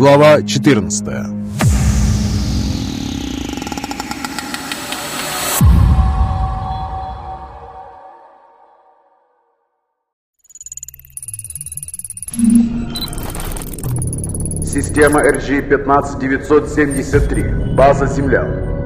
Глава 14 Система RG-15973. База «Земля».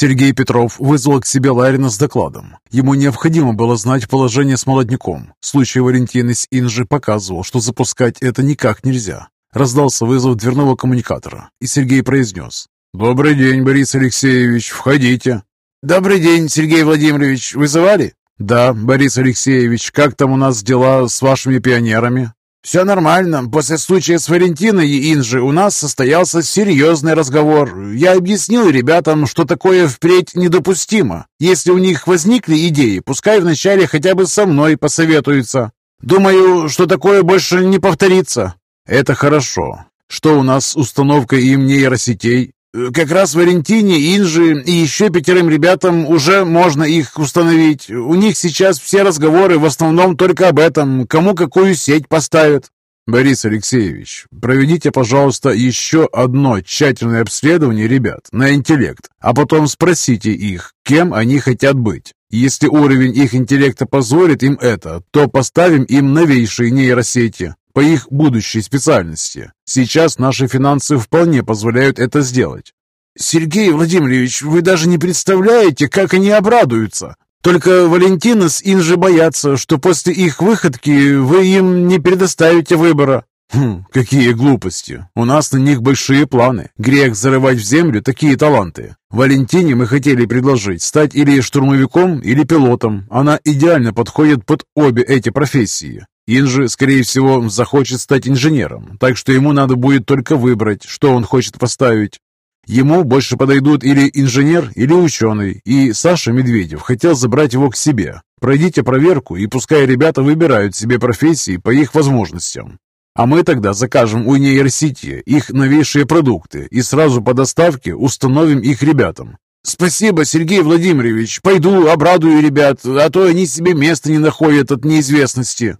Сергей Петров вызвал к себе Ларина с докладом. Ему необходимо было знать положение с молодняком. Случай Валентины с Инжи показывал, что запускать это никак нельзя. Раздался вызов дверного коммуникатора, и Сергей произнес. «Добрый день, Борис Алексеевич, входите». «Добрый день, Сергей Владимирович, вызывали?» «Да, Борис Алексеевич, как там у нас дела с вашими пионерами?» «Все нормально. После случая с Валентиной и Инжи у нас состоялся серьезный разговор. Я объяснил ребятам, что такое впредь недопустимо. Если у них возникли идеи, пускай вначале хотя бы со мной посоветуются. Думаю, что такое больше не повторится». «Это хорошо. Что у нас с установкой им нейросетей?» Э, как раз Валентине, Инже и еще пятерым ребятам уже можно их установить. У них сейчас все разговоры в основном только об этом, кому какую сеть поставят. Борис Алексеевич, проведите, пожалуйста, еще одно тщательное обследование ребят на интеллект, а потом спросите их, кем они хотят быть. Если уровень их интеллекта позволит им это, то поставим им новейшие нейросети по их будущей специальности. Сейчас наши финансы вполне позволяют это сделать. Сергей Владимирович, вы даже не представляете, как они обрадуются. Только Валентина с Инжи боятся, что после их выходки вы им не предоставите выбора. Хм, какие глупости. У нас на них большие планы. Грех зарывать в землю такие таланты. Валентине мы хотели предложить стать или штурмовиком, или пилотом. Она идеально подходит под обе эти профессии. Инжи, скорее всего, захочет стать инженером, так что ему надо будет только выбрать, что он хочет поставить. Ему больше подойдут или инженер, или ученый, и Саша Медведев хотел забрать его к себе. Пройдите проверку, и пускай ребята выбирают себе профессии по их возможностям. А мы тогда закажем у нейросети их новейшие продукты и сразу по доставке установим их ребятам. «Спасибо, Сергей Владимирович. Пойду обрадую ребят, а то они себе места не находят от неизвестности».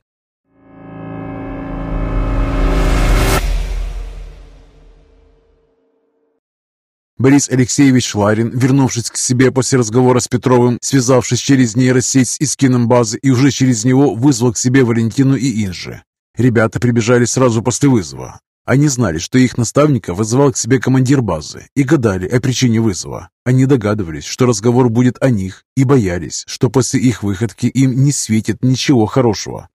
Борис Алексеевич Ларин, вернувшись к себе после разговора с Петровым, связавшись через нейросеть с Искином базы и уже через него вызвал к себе Валентину и Инжи. Ребята прибежали сразу после вызова. Они знали, что их наставника вызывал к себе командир базы и гадали о причине вызова. Они догадывались, что разговор будет о них и боялись, что после их выходки им не светит ничего хорошего.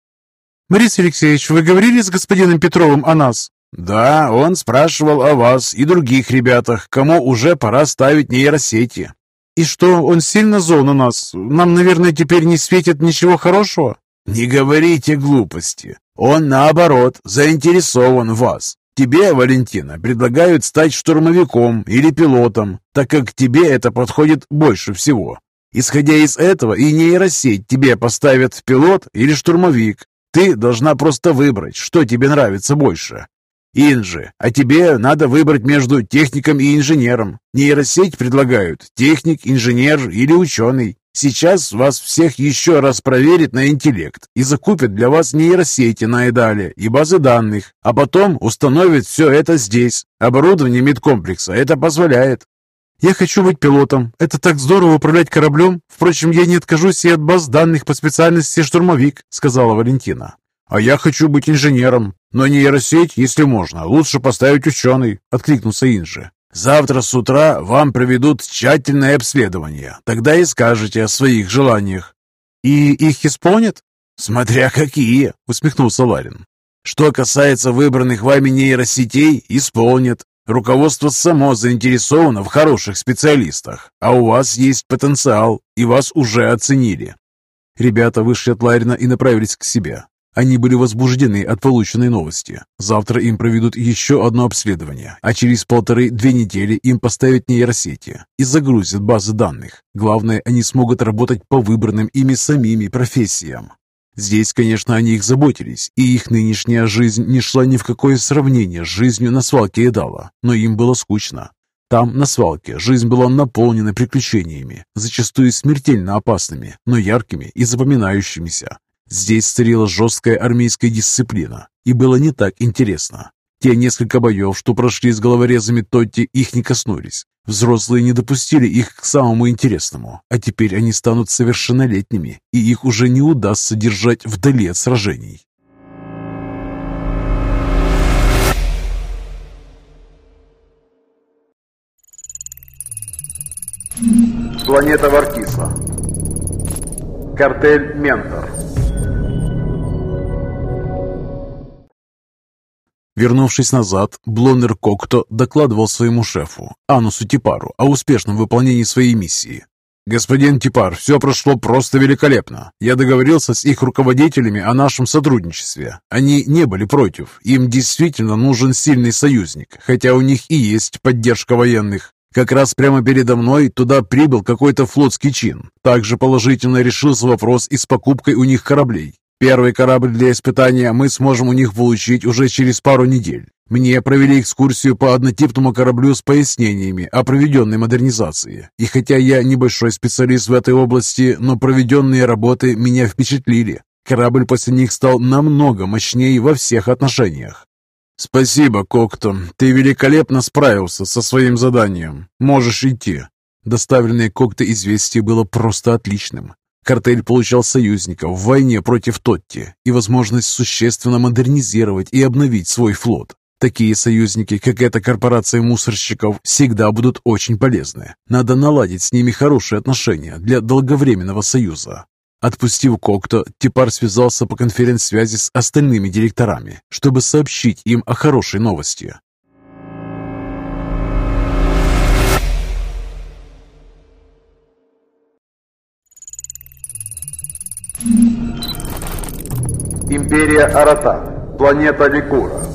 «Борис Алексеевич, вы говорили с господином Петровым о нас?» «Да, он спрашивал о вас и других ребятах, кому уже пора ставить нейросети». «И что, он сильно зол на нас? Нам, наверное, теперь не светит ничего хорошего?» «Не говорите глупости. Он, наоборот, заинтересован в вас. Тебе, Валентина, предлагают стать штурмовиком или пилотом, так как тебе это подходит больше всего. Исходя из этого, и нейросеть тебе поставят пилот или штурмовик. Ты должна просто выбрать, что тебе нравится больше. Инжи, а тебе надо выбрать между техником и инженером. Нейросеть предлагают техник, инженер или ученый. Сейчас вас всех еще раз проверят на интеллект и закупят для вас нейросети на Эдале и базы данных, а потом установят все это здесь. Оборудование медкомплекса это позволяет. Я хочу быть пилотом. Это так здорово управлять кораблем. Впрочем, я не откажусь и от баз данных по специальности штурмовик, сказала Валентина. «А я хочу быть инженером, но нейросеть, если можно, лучше поставить ученый», — откликнулся Инжи. «Завтра с утра вам проведут тщательное обследование. Тогда и скажете о своих желаниях». «И их исполнят?» «Смотря какие», — усмехнулся Ларин. «Что касается выбранных вами нейросетей, исполнят. Руководство само заинтересовано в хороших специалистах, а у вас есть потенциал, и вас уже оценили». Ребята вышли от Ларина и направились к себе. Они были возбуждены от полученной новости. Завтра им проведут еще одно обследование, а через полторы-две недели им поставят нейросети и загрузят базы данных. Главное, они смогут работать по выбранным ими самими профессиям. Здесь, конечно, о них заботились, и их нынешняя жизнь не шла ни в какое сравнение с жизнью на свалке Эдала, но им было скучно. Там, на свалке, жизнь была наполнена приключениями, зачастую смертельно опасными, но яркими и запоминающимися. Здесь царила жесткая армейская дисциплина, и было не так интересно. Те несколько боев, что прошли с головорезами Тотти, их не коснулись. Взрослые не допустили их к самому интересному, а теперь они станут совершеннолетними, и их уже не удастся держать вдали от сражений. Планета Варкиса. Картель Ментор. Вернувшись назад, Блонер Кокто докладывал своему шефу, Анусу Типару, о успешном выполнении своей миссии. «Господин Типар, все прошло просто великолепно. Я договорился с их руководителями о нашем сотрудничестве. Они не были против. Им действительно нужен сильный союзник, хотя у них и есть поддержка военных. Как раз прямо передо мной туда прибыл какой-то флотский чин. Также положительно решился вопрос и с покупкой у них кораблей. Первый корабль для испытания мы сможем у них получить уже через пару недель. Мне провели экскурсию по однотипному кораблю с пояснениями о проведенной модернизации. И хотя я небольшой специалист в этой области, но проведенные работы меня впечатлили. Корабль после них стал намного мощнее во всех отношениях. «Спасибо, Кокто. Ты великолепно справился со своим заданием. Можешь идти». Доставленное Кокто известие было просто отличным. Картель получал союзников в войне против Тотти и возможность существенно модернизировать и обновить свой флот. Такие союзники, как эта корпорация мусорщиков, всегда будут очень полезны. Надо наладить с ними хорошие отношения для долговременного союза. Отпустив Кокто, Типар связался по конференц-связи с остальными директорами, чтобы сообщить им о хорошей новости. Империя Аратан. Планета Ликура.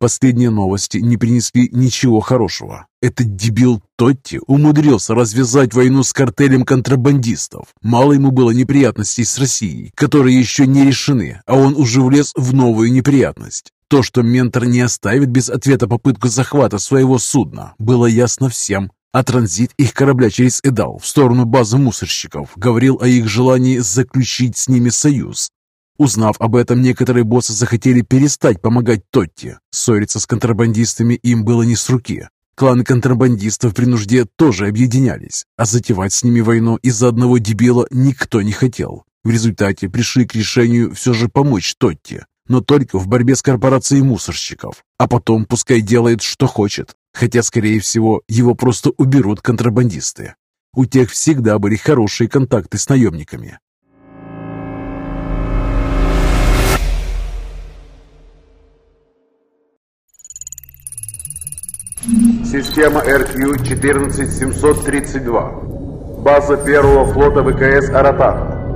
Последние новости не принесли ничего хорошего. Этот дебил Тотти умудрился развязать войну с картелем контрабандистов. Мало ему было неприятностей с Россией, которые еще не решены, а он уже влез в новую неприятность. То, что ментор не оставит без ответа попытку захвата своего судна, было ясно всем. А транзит их корабля через Эдал в сторону базы мусорщиков говорил о их желании заключить с ними союз. Узнав об этом, некоторые боссы захотели перестать помогать Тотти. Ссориться с контрабандистами им было не с руки. Кланы контрабандистов при нужде тоже объединялись, а затевать с ними войну из-за одного дебила никто не хотел. В результате пришли к решению все же помочь Тотти, но только в борьбе с корпорацией мусорщиков, а потом пускай делает, что хочет. Хотя, скорее всего, его просто уберут контрабандисты. У тех всегда были хорошие контакты с наемниками. Система RQ-14732. База первого флота ВКС «Аратан».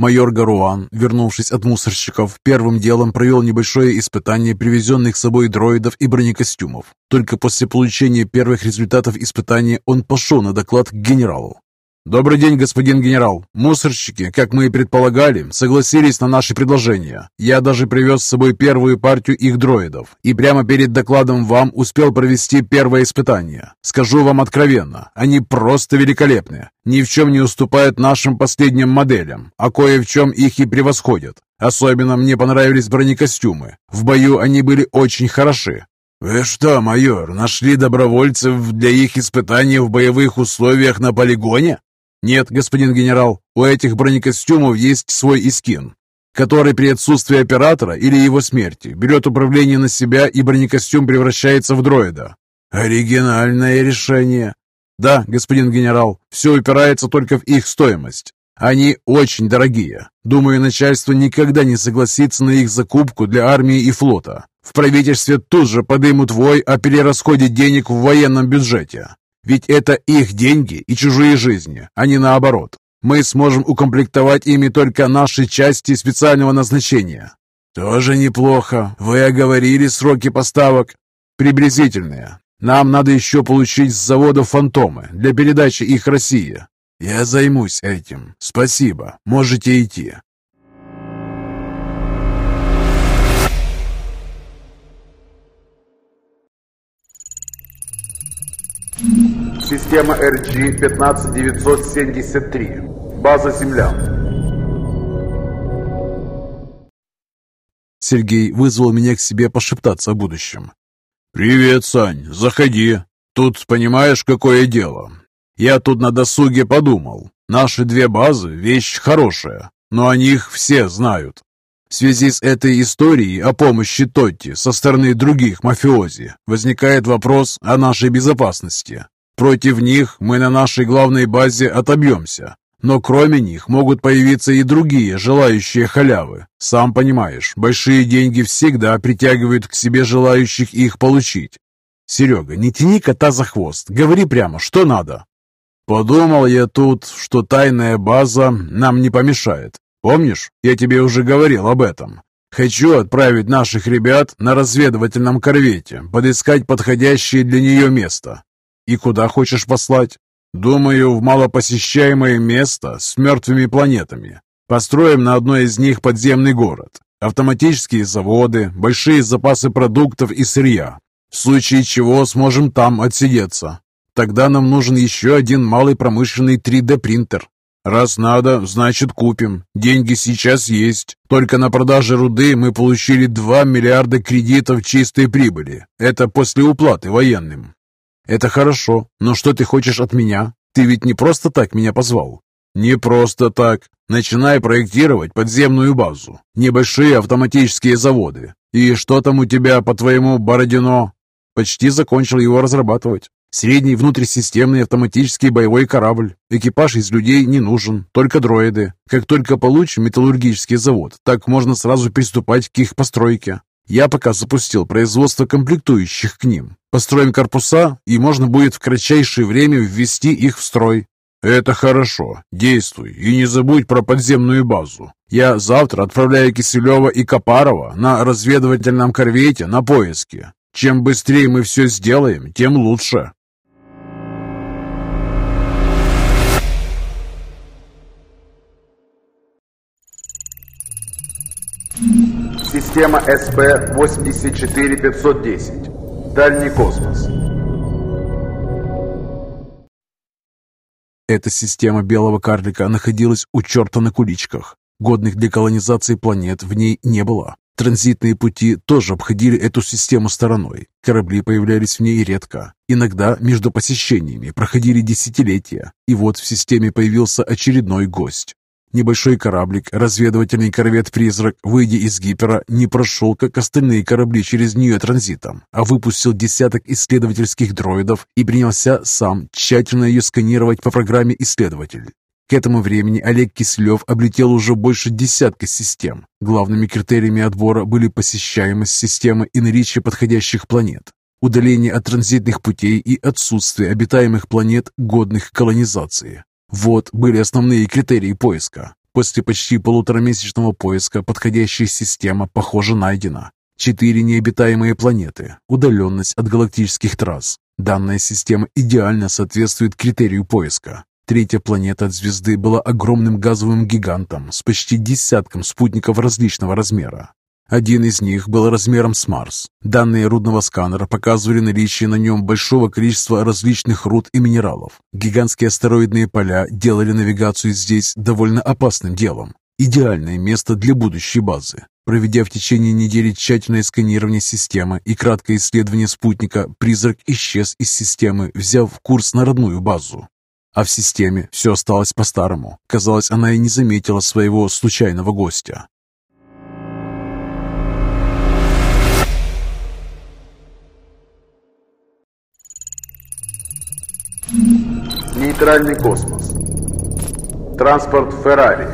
Майор Гаруан, вернувшись от мусорщиков, первым делом провел небольшое испытание привезенных с собой дроидов и бронекостюмов. Только после получения первых результатов испытания он пошел на доклад к генералу. «Добрый день, господин генерал. Мусорщики, как мы и предполагали, согласились на наши предложения. Я даже привез с собой первую партию их дроидов и прямо перед докладом вам успел провести первое испытание. Скажу вам откровенно, они просто великолепны. Ни в чем не уступают нашим последним моделям, а кое в чем их и превосходят. Особенно мне понравились бронекостюмы. В бою они были очень хороши, «Вы что, майор, нашли добровольцев для их испытаний в боевых условиях на полигоне?» «Нет, господин генерал, у этих бронекостюмов есть свой искин, который при отсутствии оператора или его смерти берет управление на себя и бронекостюм превращается в дроида». «Оригинальное решение». «Да, господин генерал, все упирается только в их стоимость. Они очень дорогие. Думаю, начальство никогда не согласится на их закупку для армии и флота. В правительстве тут же подымут вой о перерасходе денег в военном бюджете. Ведь это их деньги и чужие жизни, а не наоборот. Мы сможем укомплектовать ими только наши части специального назначения. Тоже неплохо. Вы оговорили сроки поставок? Приблизительные. Нам надо еще получить с завода фантомы для передачи их России. Я займусь этим. Спасибо. Можете идти. Система RG-15973. База землян. Сергей вызвал меня к себе пошептаться о будущем. «Привет, Сань, заходи. Тут понимаешь, какое дело? Я тут на досуге подумал. Наши две базы – вещь хорошая, но о них все знают. В связи с этой историей о помощи Тотти со стороны других мафиози возникает вопрос о нашей безопасности. Против них мы на нашей главной базе отобьемся, но кроме них могут появиться и другие, желающие халявы. Сам понимаешь, большие деньги всегда притягивают к себе желающих их получить. Серега, не тяни кота за хвост, говори прямо, что надо. Подумал я тут, что тайная база нам не помешает. Помнишь, я тебе уже говорил об этом. Хочу отправить наших ребят на разведывательном корвете, подыскать подходящее для нее место. И куда хочешь послать? Думаю, в малопосещаемое место с мертвыми планетами. Построим на одной из них подземный город. Автоматические заводы, большие запасы продуктов и сырья. В случае чего сможем там отсидеться. Тогда нам нужен еще один малый промышленный 3D-принтер. Раз надо, значит купим. Деньги сейчас есть. Только на продаже руды мы получили 2 миллиарда кредитов чистой прибыли. Это после уплаты военным. «Это хорошо, но что ты хочешь от меня? Ты ведь не просто так меня позвал?» «Не просто так. Начинай проектировать подземную базу, небольшие автоматические заводы. И что там у тебя по твоему Бородино?» Почти закончил его разрабатывать. Средний внутрисистемный автоматический боевой корабль. Экипаж из людей не нужен, только дроиды. Как только получим металлургический завод, так можно сразу приступать к их постройке. Я пока запустил производство комплектующих к ним. Построим корпуса, и можно будет в кратчайшее время ввести их в строй. Это хорошо. Действуй. И не забудь про подземную базу. Я завтра отправляю Киселева и Копарова на разведывательном корвете на поиски. Чем быстрее мы все сделаем, тем лучше. Система СП-84510. Дальний космос. Эта система белого карлика находилась у черта на куличках. Годных для колонизации планет в ней не было. Транзитные пути тоже обходили эту систему стороной. Корабли появлялись в ней редко. Иногда между посещениями проходили десятилетия. И вот в системе появился очередной гость. Небольшой кораблик, разведывательный корвет «Призрак», выйдя из гипера, не прошел, как остальные корабли, через нее транзитом, а выпустил десяток исследовательских дроидов и принялся сам тщательно ее сканировать по программе «Исследователь». К этому времени Олег Кислев облетел уже больше десятка систем. Главными критериями отбора были посещаемость системы и наличие подходящих планет, удаление от транзитных путей и отсутствие обитаемых планет, годных к колонизации. Вот были основные критерии поиска. После почти полуторамесячного поиска подходящая система, похоже, найдена. Четыре необитаемые планеты, удаленность от галактических трасс. Данная система идеально соответствует критерию поиска. Третья планета от звезды была огромным газовым гигантом с почти десятком спутников различного размера. Один из них был размером с Марс. Данные рудного сканера показывали наличие на нем большого количества различных руд и минералов. Гигантские астероидные поля делали навигацию здесь довольно опасным делом. Идеальное место для будущей базы. Проведя в течение недели тщательное сканирование системы и краткое исследование спутника, призрак исчез из системы, взяв курс на родную базу. А в системе все осталось по-старому. Казалось, она и не заметила своего случайного гостя. Нейтральный космос. Транспорт Феррари.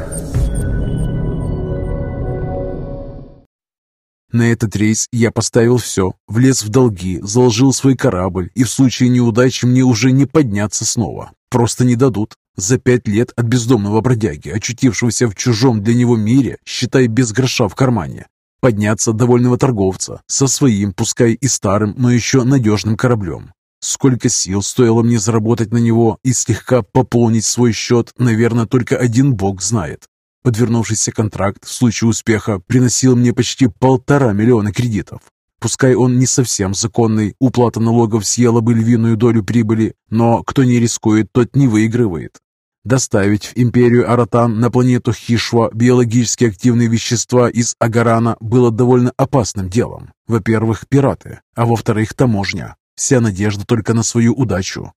На этот рейс я поставил все, влез в долги, заложил свой корабль, и в случае неудачи мне уже не подняться снова. Просто не дадут. За пять лет от бездомного бродяги, очутившегося в чужом для него мире, считай без гроша в кармане, подняться довольного торговца со своим, пускай и старым, но еще надежным кораблем. Сколько сил стоило мне заработать на него и слегка пополнить свой счет, наверное, только один бог знает. Подвернувшийся контракт в случае успеха приносил мне почти полтора миллиона кредитов. Пускай он не совсем законный, уплата налогов съела бы львиную долю прибыли, но кто не рискует, тот не выигрывает. Доставить в империю Аратан на планету Хишва биологически активные вещества из Агарана было довольно опасным делом. Во-первых, пираты, а во-вторых, таможня. Вся надежда только на свою удачу.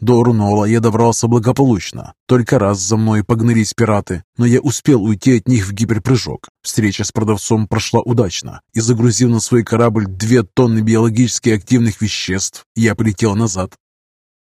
До Рунола я добрался благополучно. Только раз за мной погнались пираты, но я успел уйти от них в гиперпрыжок. Встреча с продавцом прошла удачно, и загрузив на свой корабль две тонны биологически активных веществ, я полетел назад.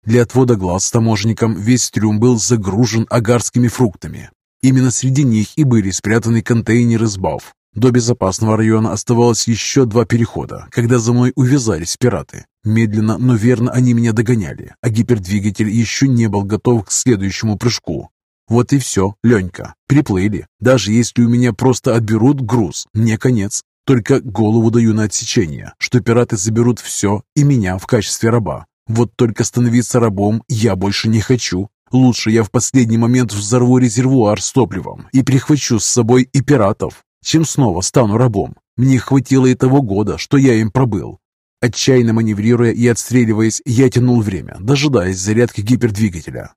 Для отвода глаз таможенникам весь трюм был загружен агарскими фруктами. Именно среди них и были спрятаны контейнеры с БАФ. До безопасного района оставалось еще два перехода, когда за мной увязались пираты. Медленно, но верно они меня догоняли, а гипердвигатель еще не был готов к следующему прыжку. Вот и все, Ленька, приплыли. Даже если у меня просто отберут груз, мне конец. Только голову даю на отсечение, что пираты заберут все и меня в качестве раба. Вот только становиться рабом я больше не хочу. Лучше я в последний момент взорву резервуар с топливом и прихвачу с собой и пиратов, чем снова стану рабом. Мне хватило и того года, что я им пробыл. Отчаянно маневрируя и отстреливаясь, я тянул время, дожидаясь зарядки гипердвигателя.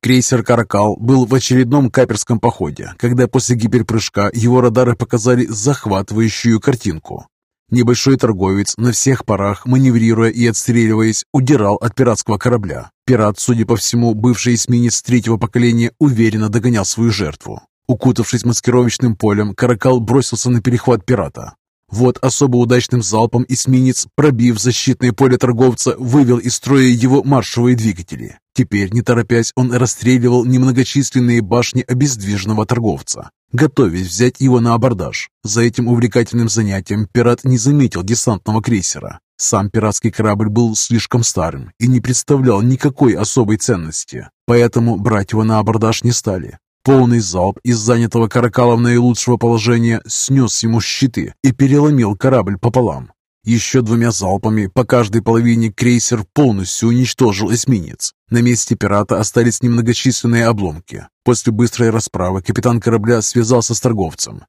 Крейсер «Каракал» был в очередном каперском походе, когда после гиперпрыжка его радары показали захватывающую картинку. Небольшой торговец на всех парах, маневрируя и отстреливаясь, удирал от пиратского корабля. Пират, судя по всему, бывший эсминец третьего поколения, уверенно догонял свою жертву. Укутавшись маскировочным полем, Каракал бросился на перехват пирата. Вот особо удачным залпом эсминец, пробив защитное поле торговца, вывел из строя его маршевые двигатели. Теперь, не торопясь, он расстреливал немногочисленные башни обездвиженного торговца, готовясь взять его на абордаж. За этим увлекательным занятием пират не заметил десантного крейсера. Сам пиратский корабль был слишком старым и не представлял никакой особой ценности, поэтому брать его на абордаж не стали. Полный залп из занятого каракалом наилучшего положения снес ему щиты и переломил корабль пополам. Еще двумя залпами по каждой половине крейсер полностью уничтожил эсминец. На месте пирата остались немногочисленные обломки. После быстрой расправы капитан корабля связался с торговцем.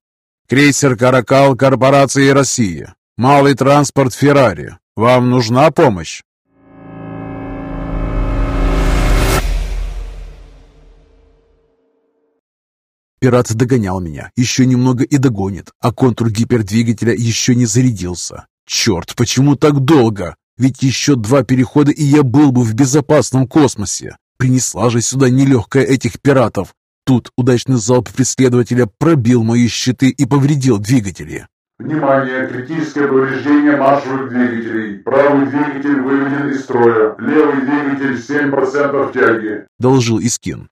«Крейсер «Каракал» корпорации России. Малый транспорт «Феррари». Вам нужна помощь?» Пират догонял меня, еще немного и догонит, а контур гипердвигателя еще не зарядился. Черт, почему так долго? Ведь еще два перехода, и я был бы в безопасном космосе. Принесла же сюда нелегкая этих пиратов. Тут удачный залп преследователя пробил мои щиты и повредил двигатели. Внимание! Критическое повреждение маршевых двигателей. Правый двигатель выведен из строя. Левый двигатель 7% тяги. Доложил Искин.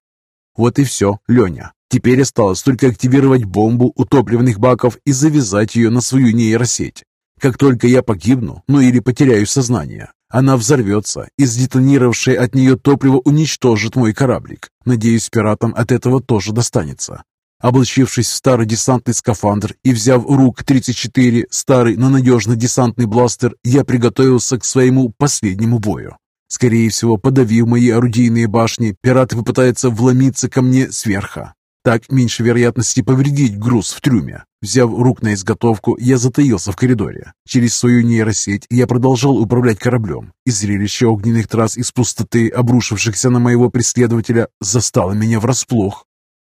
Вот и все, Леня. Теперь осталось только активировать бомбу у топливных баков и завязать ее на свою нейросеть. Как только я погибну, ну или потеряю сознание, она взорвется, и сдетонировавшее от нее топливо уничтожит мой кораблик. Надеюсь, пиратам от этого тоже достанется. Облачившись в старый десантный скафандр и взяв рук 34, старый, но надежный десантный бластер, я приготовился к своему последнему бою. Скорее всего, подавив мои орудийные башни, пираты попытаются вломиться ко мне сверху. Так меньше вероятности повредить груз в трюме. Взяв рук на изготовку, я затаился в коридоре. Через свою нейросеть я продолжал управлять кораблем, и зрелище огненных трасс из пустоты, обрушившихся на моего преследователя, застало меня врасплох.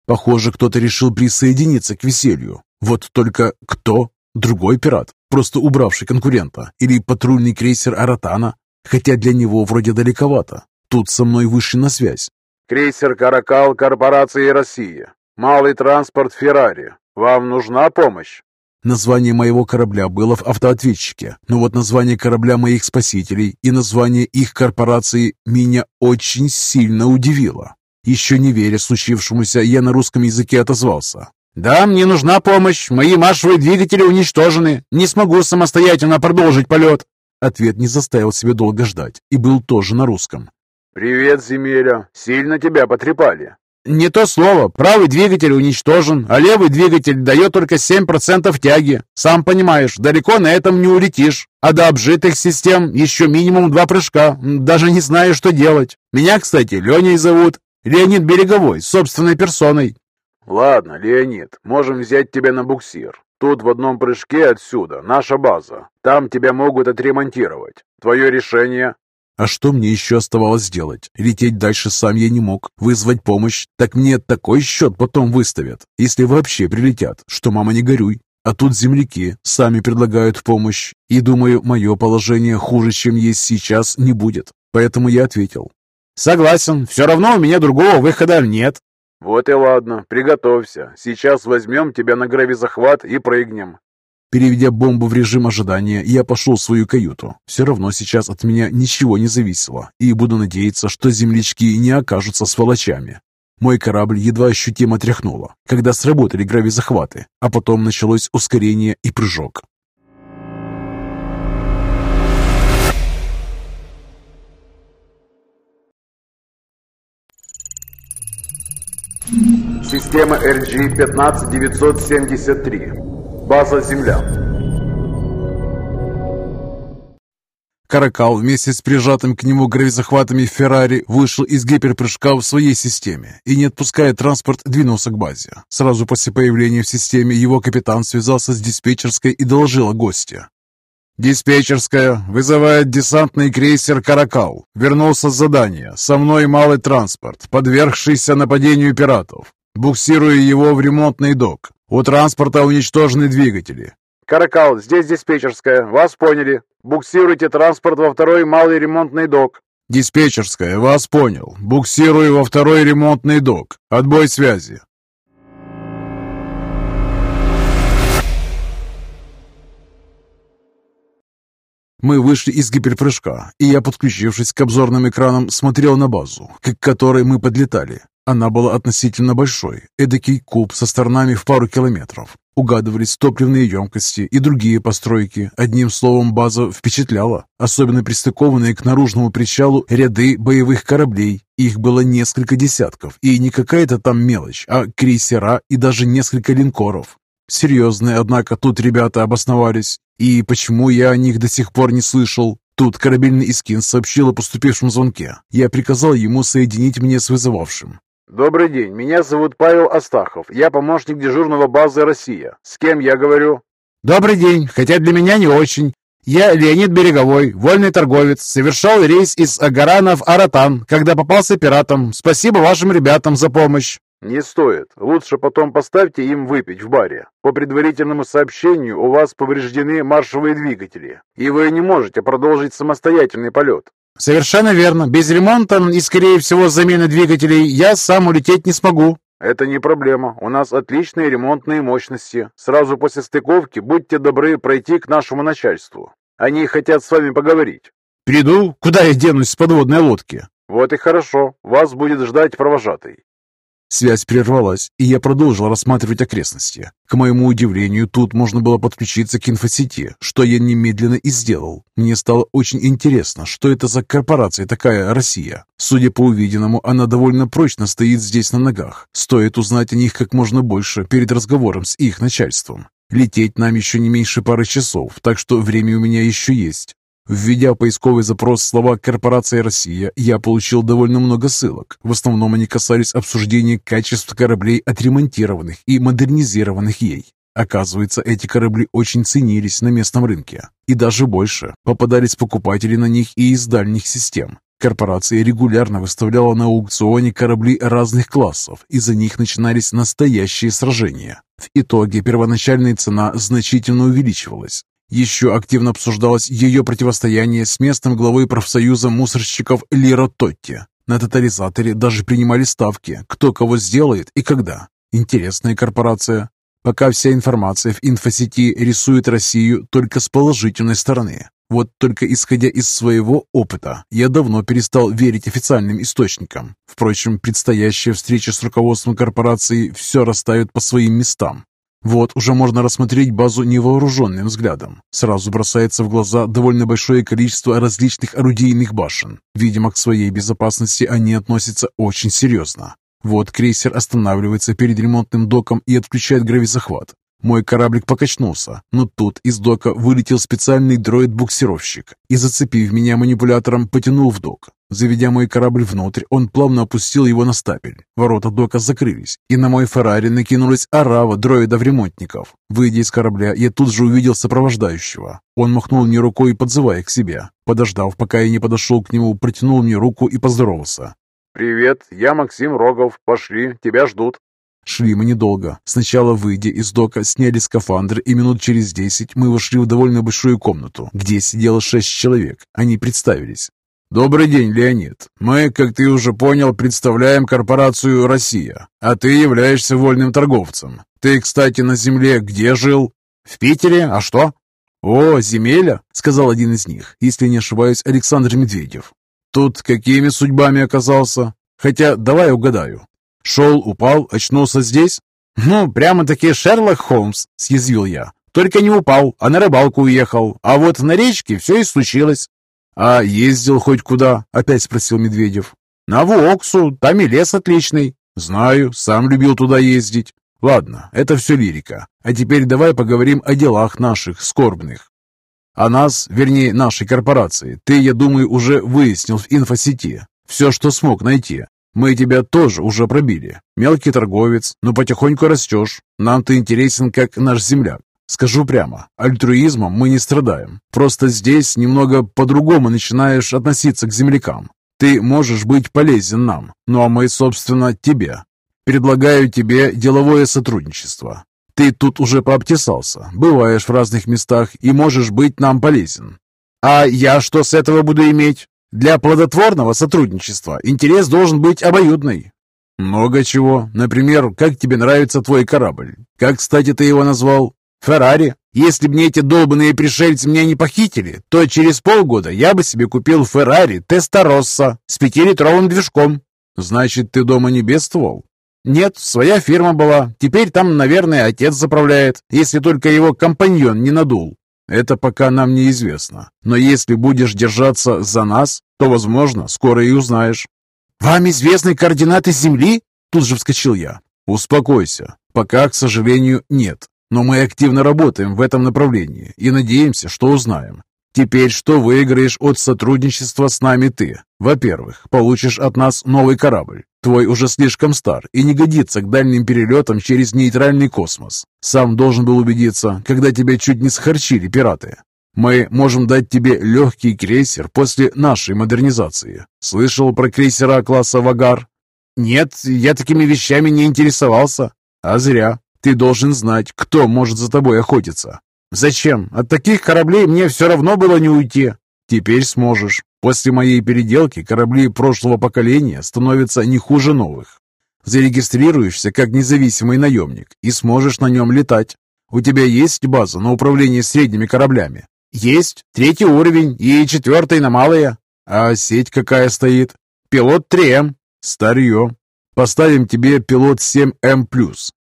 Похоже, кто-то решил присоединиться к веселью. Вот только кто? Другой пират, просто убравший конкурента, или патрульный крейсер Аратана, хотя для него вроде далековато. Тут со мной вышли на связь. Крейсер «Каракал» корпорации «Россия». «Малый транспорт Феррари. Вам нужна помощь?» Название моего корабля было в автоответчике, но вот название корабля моих спасителей и название их корпорации меня очень сильно удивило. Еще не веря случившемуся, я на русском языке отозвался. «Да, мне нужна помощь. Мои маршевые двигатели уничтожены. Не смогу самостоятельно продолжить полет». Ответ не заставил себя долго ждать и был тоже на русском. «Привет, Земеля. Сильно тебя потрепали?» Не то слово. Правый двигатель уничтожен, а левый двигатель дает только 7% тяги. Сам понимаешь, далеко на этом не улетишь. А до обжитых систем еще минимум два прыжка. Даже не знаю, что делать. Меня, кстати, Леней зовут. Леонид Береговой, собственной персоной. Ладно, Леонид, можем взять тебя на буксир. Тут в одном прыжке отсюда наша база. Там тебя могут отремонтировать. Твое решение?» А что мне еще оставалось сделать? Лететь дальше сам я не мог. Вызвать помощь? Так мне такой счет потом выставят, если вообще прилетят, что мама не горюй. А тут земляки сами предлагают помощь. И думаю, мое положение хуже, чем есть сейчас, не будет. Поэтому я ответил. Согласен, все равно у меня другого выхода нет. Вот и ладно, приготовься. Сейчас возьмем тебя на гравизахват и прыгнем. Переведя бомбу в режим ожидания, я пошел в свою каюту. Все равно сейчас от меня ничего не зависело, и буду надеяться, что землячки не окажутся сволочами. Мой корабль едва ощутимо тряхнуло, когда сработали гравизахваты, а потом началось ускорение и прыжок. Система RG-15973 База «Земля». Каракал вместе с прижатым к нему гравизахватами Феррари вышел из гиперпрыжка в своей системе и, не отпуская транспорт, двинулся к базе. Сразу после появления в системе его капитан связался с диспетчерской и доложил о госте. «Диспетчерская вызывает десантный крейсер «Каракал». Вернулся с задания. Со мной малый транспорт, подвергшийся нападению пиратов. Буксирую его в ремонтный док. У транспорта уничтожены двигатели. Каракал, здесь диспетчерская. Вас поняли. Буксируйте транспорт во второй малый ремонтный док. Диспетчерская, вас понял. Буксирую во второй ремонтный док. Отбой связи. Мы вышли из гиперпрыжка, и я, подключившись к обзорным экранам, смотрел на базу, к которой мы подлетали. Она была относительно большой, эдакий куб со сторонами в пару километров. Угадывались топливные емкости и другие постройки. Одним словом, база впечатляла, особенно пристыкованные к наружному причалу ряды боевых кораблей. Их было несколько десятков, и не какая-то там мелочь, а крейсера и даже несколько линкоров. Серьезные, однако, тут ребята обосновались. И почему я о них до сих пор не слышал? Тут корабельный Искин сообщил о поступившем звонке. Я приказал ему соединить меня с вызывавшим. «Добрый день, меня зовут Павел Астахов. Я помощник дежурного базы «Россия». С кем я говорю?» «Добрый день, хотя для меня не очень. Я Леонид Береговой, вольный торговец. Совершал рейс из Агарана в Аратан, когда попался пиратом. Спасибо вашим ребятам за помощь». «Не стоит. Лучше потом поставьте им выпить в баре. По предварительному сообщению, у вас повреждены маршевые двигатели, и вы не можете продолжить самостоятельный полет. «Совершенно верно. Без ремонта и, скорее всего, замены двигателей я сам улететь не смогу». «Это не проблема. У нас отличные ремонтные мощности. Сразу после стыковки будьте добры пройти к нашему начальству. Они хотят с вами поговорить». «Приду. Куда я денусь с подводной лодки?» «Вот и хорошо. Вас будет ждать провожатый». Связь прервалась, и я продолжил рассматривать окрестности. К моему удивлению, тут можно было подключиться к инфосети, что я немедленно и сделал. Мне стало очень интересно, что это за корпорация такая «Россия». Судя по увиденному, она довольно прочно стоит здесь на ногах. Стоит узнать о них как можно больше перед разговором с их начальством. Лететь нам еще не меньше пары часов, так что время у меня еще есть. Введя поисковый запрос слова «Корпорация Россия», я получил довольно много ссылок. В основном они касались обсуждения качества кораблей, отремонтированных и модернизированных ей. Оказывается, эти корабли очень ценились на местном рынке. И даже больше. Попадались покупатели на них и из дальних систем. Корпорация регулярно выставляла на аукционе корабли разных классов, и за них начинались настоящие сражения. В итоге первоначальная цена значительно увеличивалась. Еще активно обсуждалось ее противостояние с местным главой профсоюза мусорщиков Лиро Тотти. На тотализаторе даже принимали ставки, кто кого сделает и когда. Интересная корпорация. Пока вся информация в инфосети рисует Россию только с положительной стороны. Вот только исходя из своего опыта, я давно перестал верить официальным источникам. Впрочем, предстоящая встреча с руководством корпорации все расставит по своим местам. Вот уже можно рассмотреть базу невооруженным взглядом. Сразу бросается в глаза довольно большое количество различных орудийных башен. Видимо, к своей безопасности они относятся очень серьезно. Вот крейсер останавливается перед ремонтным доком и отключает гравизахват. Мой кораблик покачнулся, но тут из дока вылетел специальный дроид-буксировщик и, зацепив меня манипулятором, потянул в док. Заведя мой корабль внутрь, он плавно опустил его на стапель. Ворота дока закрылись, и на мой Феррари накинулась орава дроидов-ремонтников. Выйдя из корабля, я тут же увидел сопровождающего. Он махнул мне рукой, подзывая к себе. Подождав, пока я не подошел к нему, протянул мне руку и поздоровался. «Привет, я Максим Рогов. Пошли, тебя ждут». Шли мы недолго. Сначала, выйдя из дока, сняли скафандры, и минут через десять мы вошли в довольно большую комнату, где сидело шесть человек. Они представились. «Добрый день, Леонид. Мы, как ты уже понял, представляем корпорацию «Россия», а ты являешься вольным торговцем. Ты, кстати, на земле где жил?» «В Питере. А что?» «О, земеля», — сказал один из них, если не ошибаюсь, Александр Медведев. «Тут какими судьбами оказался? Хотя, давай угадаю. Шел, упал, очнулся здесь?» «Ну, прямо-таки Шерлок Холмс», — съязвил я. «Только не упал, а на рыбалку уехал. А вот на речке все и случилось». «А ездил хоть куда?» — опять спросил Медведев. «На Вуоксу, там и лес отличный». «Знаю, сам любил туда ездить. Ладно, это все лирика. А теперь давай поговорим о делах наших, скорбных. О нас, вернее, нашей корпорации, ты, я думаю, уже выяснил в инфосети. Все, что смог найти. Мы тебя тоже уже пробили. Мелкий торговец, но потихоньку растешь. Нам ты интересен как наш земляк. Скажу прямо, альтруизмом мы не страдаем. Просто здесь немного по-другому начинаешь относиться к землякам. Ты можешь быть полезен нам, ну а мы, собственно, тебе. Предлагаю тебе деловое сотрудничество. Ты тут уже пообтесался, бываешь в разных местах и можешь быть нам полезен. А я что с этого буду иметь? Для плодотворного сотрудничества интерес должен быть обоюдный. Много чего. Например, как тебе нравится твой корабль? Как, кстати, ты его назвал? Феррари. Если бы мне эти долбанные пришельцы меня не похитили, то через полгода я бы себе купил Феррари Тестороssa с пятилитровым движком. Значит, ты дома не бедствовал? Нет, своя фирма была. Теперь там, наверное, отец заправляет, если только его компаньон не надул. Это пока нам неизвестно. Но если будешь держаться за нас, то, возможно, скоро и узнаешь. «Вам известны координаты Земли?» Тут же вскочил я. «Успокойся. Пока, к сожалению, нет. Но мы активно работаем в этом направлении и надеемся, что узнаем. Теперь что выиграешь от сотрудничества с нами ты? Во-первых, получишь от нас новый корабль. Твой уже слишком стар и не годится к дальним перелетам через нейтральный космос. Сам должен был убедиться, когда тебя чуть не схорчили пираты. Мы можем дать тебе легкий крейсер после нашей модернизации. Слышал про крейсера класса «Вагар»? Нет, я такими вещами не интересовался. А зря. Ты должен знать, кто может за тобой охотиться. Зачем? От таких кораблей мне все равно было не уйти. Теперь сможешь. После моей переделки корабли прошлого поколения становятся не хуже новых. Зарегистрируешься как независимый наемник и сможешь на нем летать. У тебя есть база на управление средними кораблями? Есть. Третий уровень и четвертый на малые. А сеть какая стоит? Пилот 3М. Старье. Поставим тебе пилот 7М+,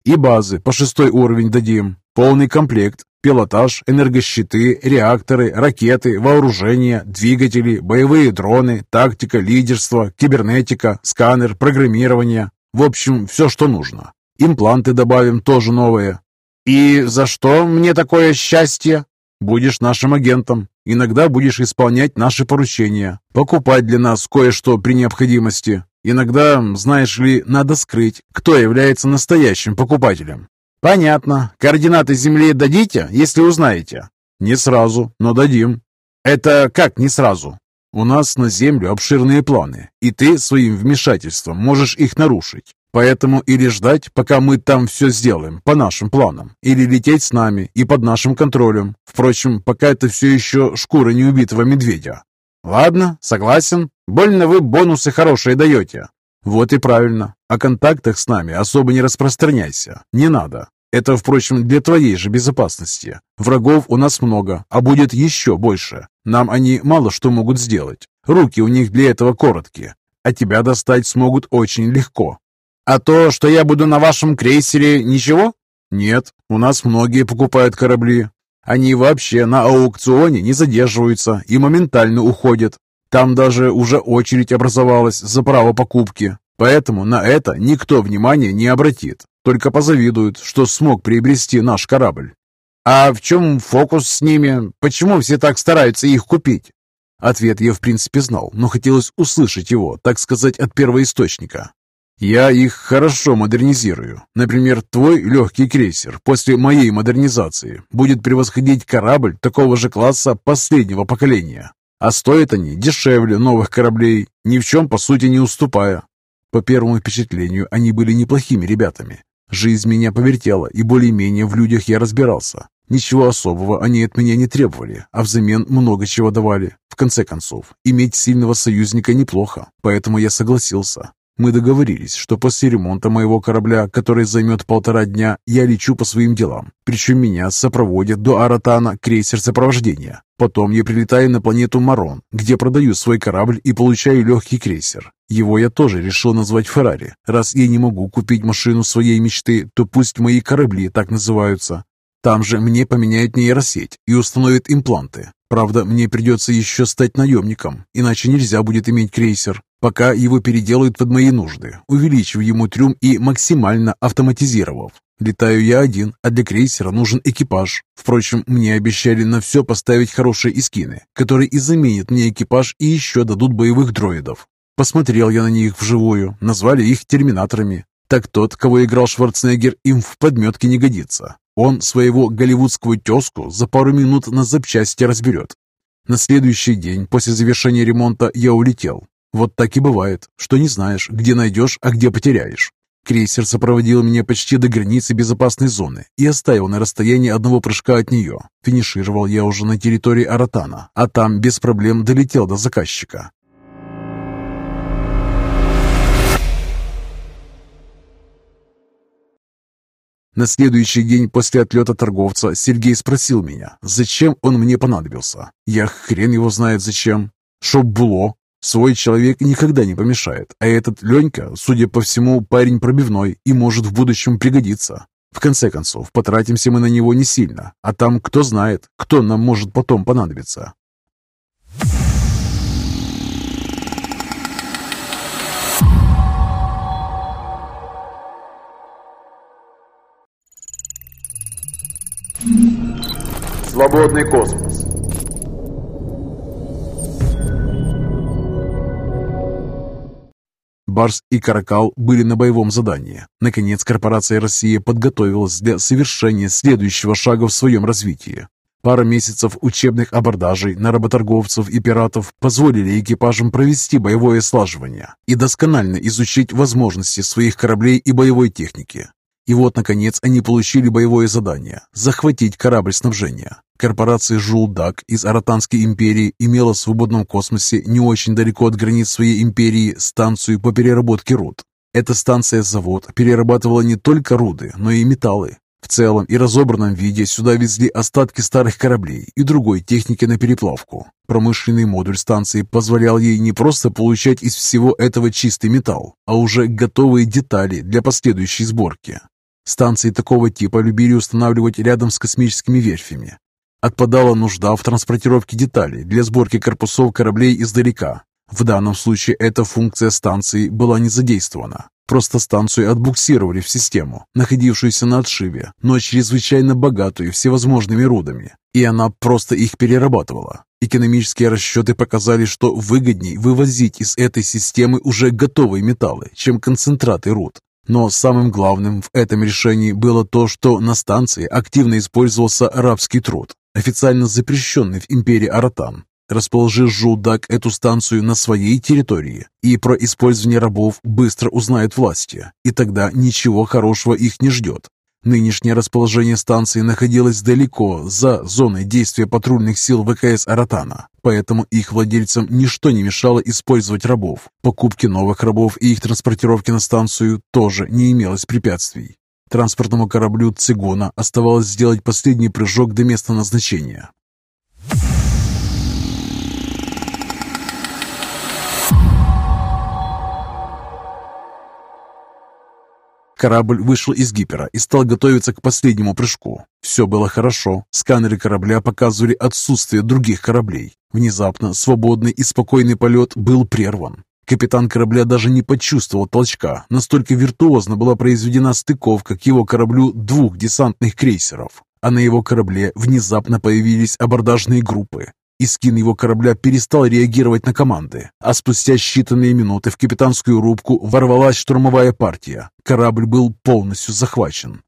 и базы по шестой уровень дадим. Полный комплект. Пилотаж, энергощиты, реакторы, ракеты, вооружение, двигатели, боевые дроны, тактика, лидерство, кибернетика, сканер, программирование. В общем, все, что нужно. Импланты добавим, тоже новые. И за что мне такое счастье? Будешь нашим агентом. Иногда будешь исполнять наши поручения, покупать для нас кое-что при необходимости. Иногда, знаешь ли, надо скрыть, кто является настоящим покупателем. Понятно. Координаты Земли дадите, если узнаете? Не сразу, но дадим. Это как не сразу? У нас на Землю обширные планы, и ты своим вмешательством можешь их нарушить. Поэтому или ждать, пока мы там все сделаем по нашим планам, или лететь с нами и под нашим контролем. Впрочем, пока это все еще шкура неубитого медведя. Ладно, согласен. Больно вы бонусы хорошие даете. Вот и правильно. О контактах с нами особо не распространяйся. Не надо. Это, впрочем, для твоей же безопасности. Врагов у нас много, а будет еще больше. Нам они мало что могут сделать. Руки у них для этого короткие. А тебя достать смогут очень легко. А то, что я буду на вашем крейсере, ничего? Нет, у нас многие покупают корабли. Они вообще на аукционе не задерживаются и моментально уходят. Там даже уже очередь образовалась за право покупки. Поэтому на это никто внимания не обратит. только позавидуют, что смог приобрести наш корабль. А в чем фокус с ними? Почему все так стараются их купить? Ответ я в принципе знал, но хотелось услышать его, так сказать, от первоисточника. Я их хорошо модернизирую. Например, твой легкий крейсер после моей модернизации будет превосходить корабль такого же класса последнего поколения. А стоят они дешевле новых кораблей, ни в чем по сути не уступая. По первому впечатлению, они были неплохими ребятами. Жизнь меня повертела, и более-менее в людях я разбирался. Ничего особого они от меня не требовали, а взамен много чего давали. В конце концов, иметь сильного союзника неплохо, поэтому я согласился. Мы договорились, что после ремонта моего корабля, который займет полтора дня, я лечу по своим делам. Причем меня сопроводят до Аратана крейсер сопровождения. Потом я прилетаю на планету Марон, где продаю свой корабль и получаю легкий крейсер. Его я тоже решил назвать Феррари. Раз я не могу купить машину своей мечты, то пусть мои корабли так называются. Там же мне поменяют нейросеть и установят импланты. Правда, мне придется еще стать наемником, иначе нельзя будет иметь крейсер пока его переделают под мои нужды, увеличив ему трюм и максимально автоматизировав. Летаю я один, а для крейсера нужен экипаж. Впрочем, мне обещали на все поставить хорошие искины, которые и заменят мне экипаж и еще дадут боевых дроидов. Посмотрел я на них вживую, назвали их терминаторами. Так тот, кого играл Шварценеггер, им в подметке не годится. Он своего голливудскую тезку за пару минут на запчасти разберет. На следующий день после завершения ремонта я улетел. Вот так и бывает, что не знаешь, где найдешь, а где потеряешь. Крейсер сопроводил меня почти до границы безопасной зоны и оставил на расстоянии одного прыжка от нее. Финишировал я уже на территории Аратана, а там без проблем долетел до заказчика. На следующий день после отлета торговца Сергей спросил меня, зачем он мне понадобился. Я хрен его знает зачем. Чтоб было, Свой человек никогда не помешает, а этот Ленька, судя по всему, парень пробивной и может в будущем пригодиться. В конце концов, потратимся мы на него не сильно, а там кто знает, кто нам может потом понадобиться. Свободный космос. Барс и Каракал были на боевом задании. Наконец, корпорация «Россия» подготовилась для совершения следующего шага в своем развитии. Пара месяцев учебных абордажей на работорговцев и пиратов позволили экипажам провести боевое слаживание и досконально изучить возможности своих кораблей и боевой техники. И вот, наконец, они получили боевое задание – захватить корабль снабжения. Корпорация «Жулдак» из Аратанской империи имела в свободном космосе не очень далеко от границ своей империи станцию по переработке руд. Эта станция-завод перерабатывала не только руды, но и металлы. В целом и разобранном виде сюда везли остатки старых кораблей и другой техники на переплавку. Промышленный модуль станции позволял ей не просто получать из всего этого чистый металл, а уже готовые детали для последующей сборки. Станции такого типа любили устанавливать рядом с космическими верфями. Отпадала нужда в транспортировке деталей для сборки корпусов кораблей издалека. В данном случае эта функция станции была не задействована. Просто станцию отбуксировали в систему, находившуюся на отшибе, но чрезвычайно богатую всевозможными рудами, и она просто их перерабатывала. Экономические расчеты показали, что выгодней вывозить из этой системы уже готовые металлы, чем концентраты руд. Но самым главным в этом решении было то, что на станции активно использовался арабский труд, официально запрещенный в империи Аратан. Расположив Жулдак эту станцию на своей территории, и про использование рабов быстро узнают власти, и тогда ничего хорошего их не ждет. Нынешнее расположение станции находилось далеко за зоной действия патрульных сил ВКС Аратана, поэтому их владельцам ничто не мешало использовать рабов. Покупки новых рабов и их транспортировки на станцию тоже не имелось препятствий. Транспортному кораблю «Цигона» оставалось сделать последний прыжок до места назначения. Корабль вышел из гипера и стал готовиться к последнему прыжку. Все было хорошо. Сканеры корабля показывали отсутствие других кораблей. Внезапно свободный и спокойный полет был прерван. Капитан корабля даже не почувствовал толчка, настолько виртуозно была произведена стыковка к его кораблю двух десантных крейсеров. А на его корабле внезапно появились абордажные группы. Искин его корабля перестал реагировать на команды, а спустя считанные минуты в капитанскую рубку ворвалась штурмовая партия. Корабль был полностью захвачен.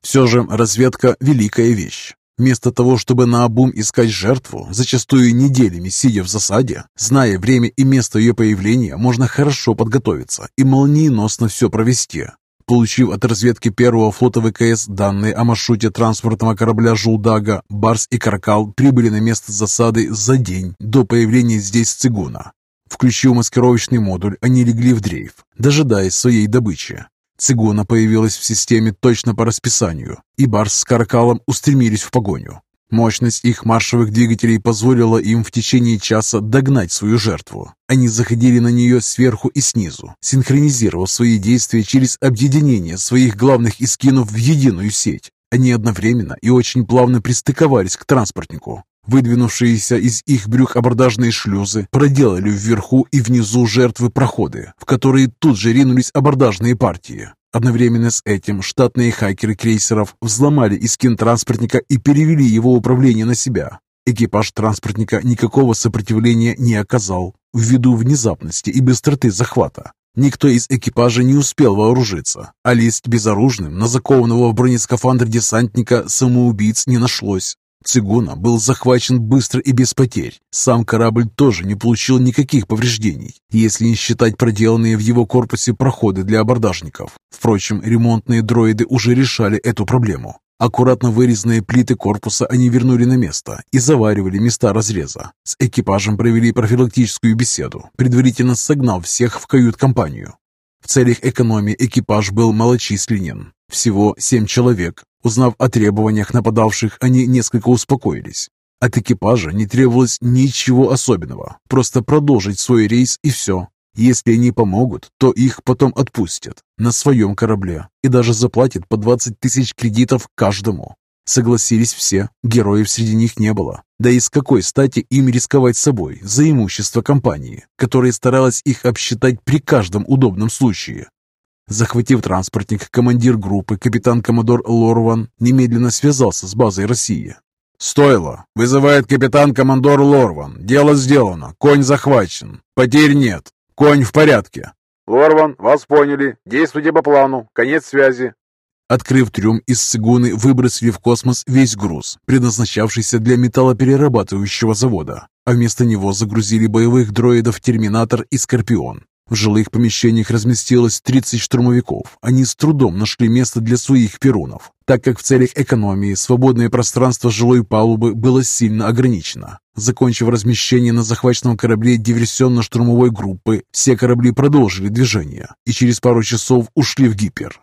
Все же разведка – великая вещь. Вместо того, чтобы наобум искать жертву, зачастую неделями сидя в засаде, зная время и место ее появления, можно хорошо подготовиться и молниеносно все провести. Получив от разведки первого флота ВКС данные о маршруте транспортного корабля «Жулдага», Барс и Каракал прибыли на место засады за день до появления здесь цигуна. Включив маскировочный модуль, они легли в дрейф, дожидаясь своей добычи. Цигуна появилась в системе точно по расписанию, и Барс с Каракалом устремились в погоню. Мощность их маршевых двигателей позволила им в течение часа догнать свою жертву. Они заходили на нее сверху и снизу, синхронизировав свои действия через объединение своих главных искинов в единую сеть. Они одновременно и очень плавно пристыковались к транспортнику. Выдвинувшиеся из их брюх абордажные шлюзы проделали вверху и внизу жертвы проходы, в которые тут же ринулись абордажные партии. Одновременно с этим штатные хакеры крейсеров взломали искин транспортника и перевели его управление на себя. Экипаж транспортника никакого сопротивления не оказал ввиду внезапности и быстроты захвата. Никто из экипажа не успел вооружиться, а лезть безоружным на закованного в бронескафандр десантника самоубийц не нашлось. Цигуна был захвачен быстро и без потерь. Сам корабль тоже не получил никаких повреждений, если не считать проделанные в его корпусе проходы для абордажников. Впрочем, ремонтные дроиды уже решали эту проблему. Аккуратно вырезанные плиты корпуса они вернули на место и заваривали места разреза. С экипажем провели профилактическую беседу, предварительно согнав всех в кают-компанию. В целях экономии экипаж был малочисленен. Всего семь человек, Узнав о требованиях нападавших, они несколько успокоились. От экипажа не требовалось ничего особенного, просто продолжить свой рейс и все. Если они помогут, то их потом отпустят на своем корабле и даже заплатят по 20 тысяч кредитов каждому. Согласились все, героев среди них не было. Да и с какой стати им рисковать собой за имущество компании, которая старалась их обсчитать при каждом удобном случае? Захватив транспортник, командир группы, капитан-коммодор Лорван, немедленно связался с базой России. «Стойло! Вызывает капитан-командор Лорван. Дело сделано. Конь захвачен. Потерь нет. Конь в порядке». «Лорван, вас поняли. Действуйте по плану. Конец связи». Открыв трюм из цигуны, выбросили в космос весь груз, предназначавшийся для металлоперерабатывающего завода, а вместо него загрузили боевых дроидов «Терминатор» и «Скорпион». В жилых помещениях разместилось 30 штурмовиков. Они с трудом нашли место для своих перунов, так как в целях экономии свободное пространство жилой палубы было сильно ограничено. Закончив размещение на захваченном корабле диверсионно-штурмовой группы, все корабли продолжили движение и через пару часов ушли в гипер.